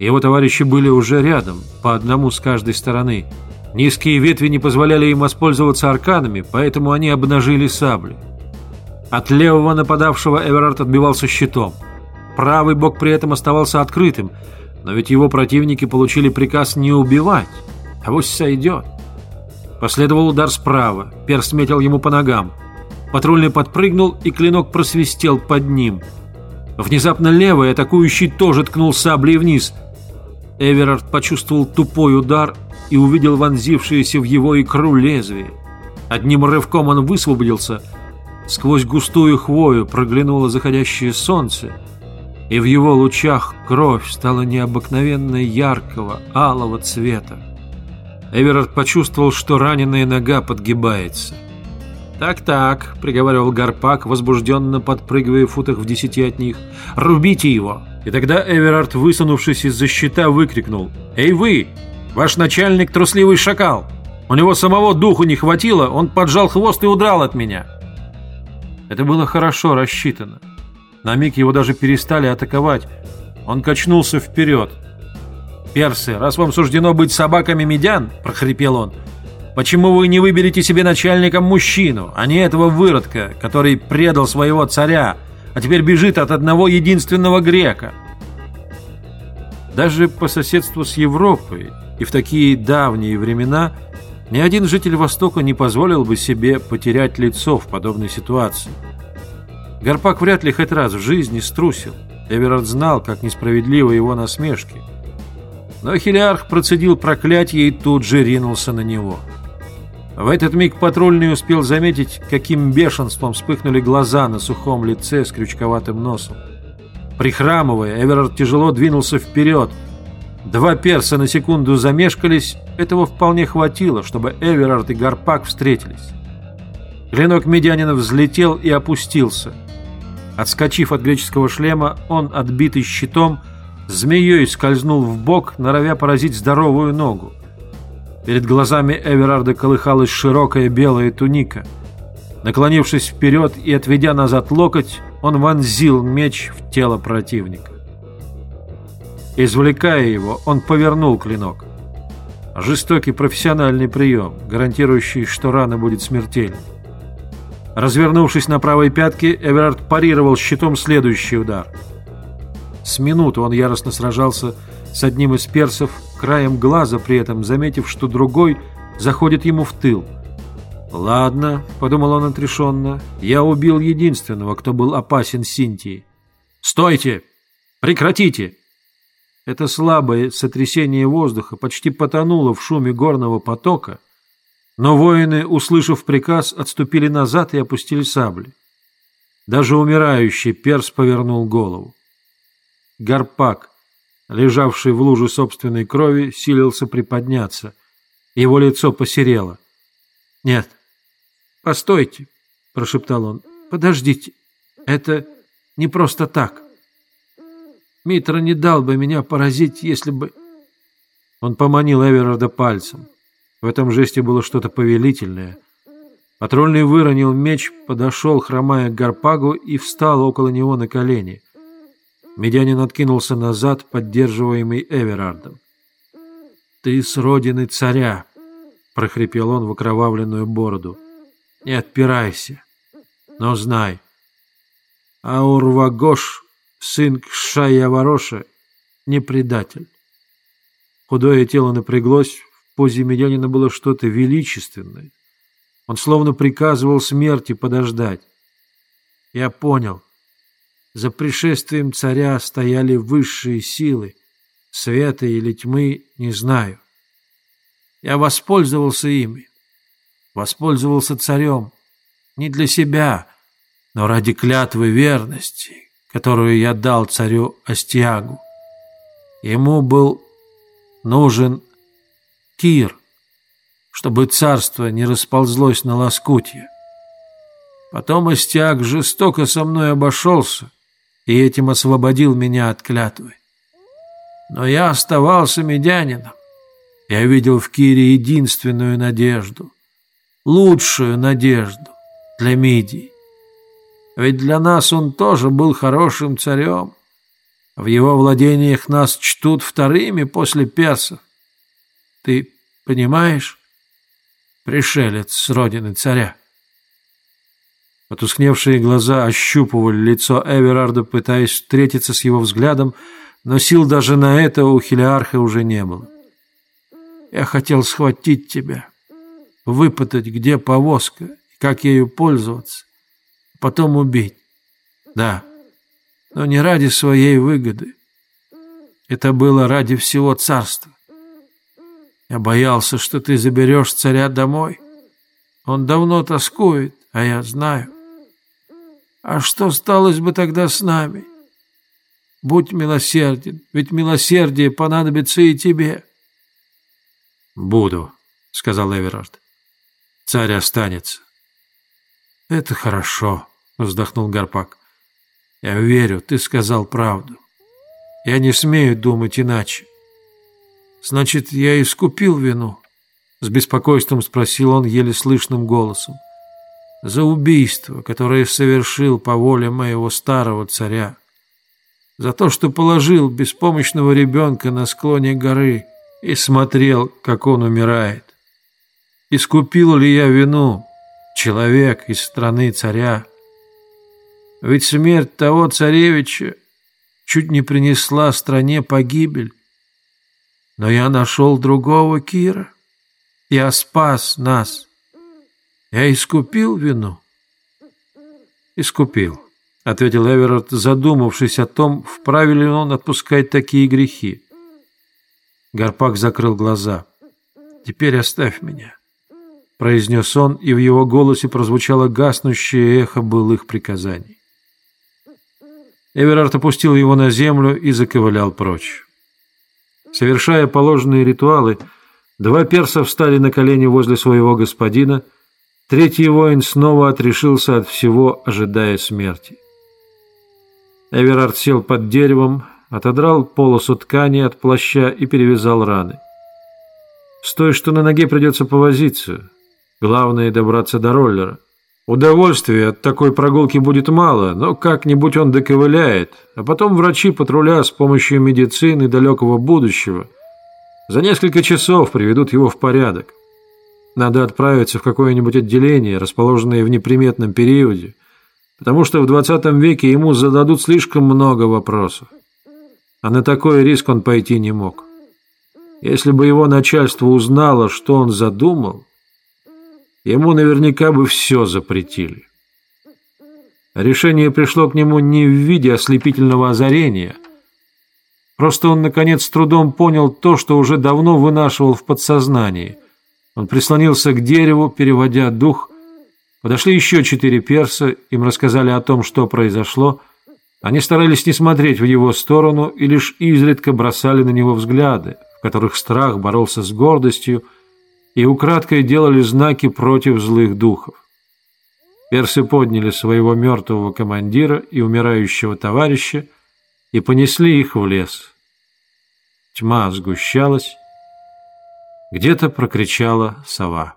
Его товарищи были уже рядом, по одному с каждой стороны. Низкие ветви не позволяли им воспользоваться арканами, поэтому они обнажили сабли. От левого нападавшего Эверард отбивался щитом. Правый бок при этом оставался открытым, но ведь его противники получили приказ не убивать, а вось сойдет. Последовал удар справа, перс метил ему по ногам. Патрульный подпрыгнул, и клинок просвистел под ним. Внезапно левый атакующий тоже ткнул саблей вниз. Эверард почувствовал тупой удар и увидел вонзившееся в его икру лезвие. Одним рывком он высвободился. Сквозь густую хвою проглянуло заходящее солнце, и в его лучах кровь стала необыкновенно яркого, алого цвета. Эверард почувствовал, что раненая нога подгибается. «Так-так», — приговаривал Гарпак, возбужденно подпрыгивая в футах в десяти от них. «Рубите его!» И тогда Эверард, высунувшись из-за щита, выкрикнул. «Эй вы! Ваш начальник трусливый шакал! У него самого духу не хватило, он поджал хвост и удрал от меня!» Это было хорошо рассчитано. На миг его даже перестали атаковать. Он качнулся вперед. «Персы, раз вам суждено быть собаками медян», — прохрипел он, — «почему вы не выберете себе начальником мужчину, а не этого выродка, который предал своего царя, а теперь бежит от одного единственного грека?» Даже по соседству с Европой и в такие давние времена ни один житель Востока не позволил бы себе потерять лицо в подобной ситуации. Гарпак вряд ли хоть раз в жизни струсил. Эверард знал, как несправедливы его насмешки – но Хелиарх процедил проклятие и тут же ринулся на него. В этот миг патрульный успел заметить, каким бешенством вспыхнули глаза на сухом лице с крючковатым носом. Прихрамывая, Эверард тяжело двинулся вперед. Два перса на секунду замешкались, этого вполне хватило, чтобы Эверард и Гарпак встретились. Клинок медянина взлетел и опустился. Отскочив от греческого шлема, он, отбитый щитом, змеей скользнул в бок, норовя поразить здоровую ногу. Перед глазами Эверарда колыхалась широкая белая туника. Наклонившись вперед и отведя назад локоть, он вонзил меч в тело противника. Извлекая его, он повернул клинок. Жестокий профессиональный прием, гарантирующий, что рана будет смертельной. Развернувшись на правой пятке, Эверард парировал щитом следующий удар – с минуту он яростно сражался с одним из персов, краем глаза при этом заметив, что другой заходит ему в тыл. «Ладно», — подумал он отрешенно, — «я убил единственного, кто был опасен Синтии». «Стойте! Прекратите!» Это слабое сотрясение воздуха почти потонуло в шуме горного потока, но воины, услышав приказ, отступили назад и опустили сабли. Даже умирающий перс повернул голову. Гарпак, лежавший в луже собственной крови, силился приподняться. Его лицо посерело. «Нет, постойте», — прошептал он, — «подождите, это не просто так. Митра не дал бы меня поразить, если бы...» Он поманил Эверарда пальцем. В этом жесте было что-то повелительное. Патрульный выронил меч, подошел, хромая к Гарпагу, и встал около него на колени. Медянин откинулся назад, поддерживаемый Эверардом. «Ты с родины царя!» — прохрипел он в окровавленную бороду. «Не отпирайся, но знай, Аурвагош, сын Кшая Вороша, не предатель». Худое тело напряглось, в позе Медянина было что-то величественное. Он словно приказывал смерти подождать. «Я понял», за пришествием царя стояли высшие силы, света или тьмы, не знаю. Я воспользовался ими, воспользовался царем, не для себя, но ради клятвы верности, которую я дал царю Астиагу. Ему был нужен Кир, чтобы царство не расползлось на лоскутье. Потом Астиаг жестоко со мной обошелся, и этим освободил меня от клятвы. Но я оставался медянином. Я видел в Кире единственную надежду, лучшую надежду для Мидии. Ведь для нас он тоже был хорошим царем. В его владениях нас чтут вторыми после персов. Ты понимаешь? Пришелец с родины царя. Потускневшие глаза ощупывали лицо Эверарда, пытаясь встретиться с его взглядом, но сил даже на это у Хелиарха уже не было. «Я хотел схватить тебя, выпытать, где повозка как ею пользоваться, потом убить. Да, но не ради своей выгоды. Это было ради всего царства. Я боялся, что ты заберешь царя домой. Он давно тоскует, а я знаю. А что сталось бы тогда с нами? Будь милосерден, ведь милосердие понадобится и тебе. Буду, сказал Эверард. Царь останется. Это хорошо, вздохнул Гарпак. Я верю, ты сказал правду. Я не смею думать иначе. Значит, я искупил вину? С беспокойством спросил он еле слышным голосом за убийство, которое совершил по воле моего старого царя, за то, что положил беспомощного ребенка на склоне горы и смотрел, как он умирает. Искупил ли я вину, человек из страны царя? Ведь смерть того царевича чуть не принесла стране погибель. Но я нашел другого Кира. Я спас нас. Я искупил вину? Искупил, ответил Эверард, задумавшись о том, вправе ли он отпускать такие грехи. Гарпак закрыл глаза. «Теперь оставь меня», — произнес он, и в его голосе прозвучало гаснущее эхо былых приказаний. Эверард опустил его на землю и заковылял прочь. Совершая положенные ритуалы, два перса встали на колени возле своего господина — Третий воин снова отрешился от всего, ожидая смерти. Эверард сел под деревом, отодрал полосу ткани от плаща и перевязал раны. С той, что на ноге придется повозиться. Главное — добраться до роллера. Удовольствия от такой прогулки будет мало, но как-нибудь он доковыляет, а потом врачи патруля с помощью медицины далекого будущего за несколько часов приведут его в порядок. Надо отправиться в какое-нибудь отделение, расположенное в неприметном периоде, потому что в 20 веке ему зададут слишком много вопросов. А на такой риск он пойти не мог. Если бы его начальство узнало, что он задумал, ему наверняка бы все запретили. Решение пришло к нему не в виде ослепительного озарения. Просто он, наконец, с трудом понял то, что уже давно вынашивал в подсознании – он прислонился к дереву, переводя дух. Подошли еще четыре перса, им рассказали о том, что произошло. Они старались не смотреть в его сторону и лишь изредка бросали на него взгляды, в которых страх боролся с гордостью, и украдкой делали знаки против злых духов. Персы подняли своего мертвого командира и умирающего товарища и понесли их в лес. Тьма сгущалась, где-то прокричала сова.